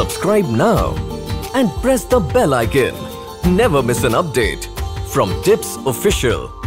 Subscribe now and press the bell icon. Never miss an update from Tips Official.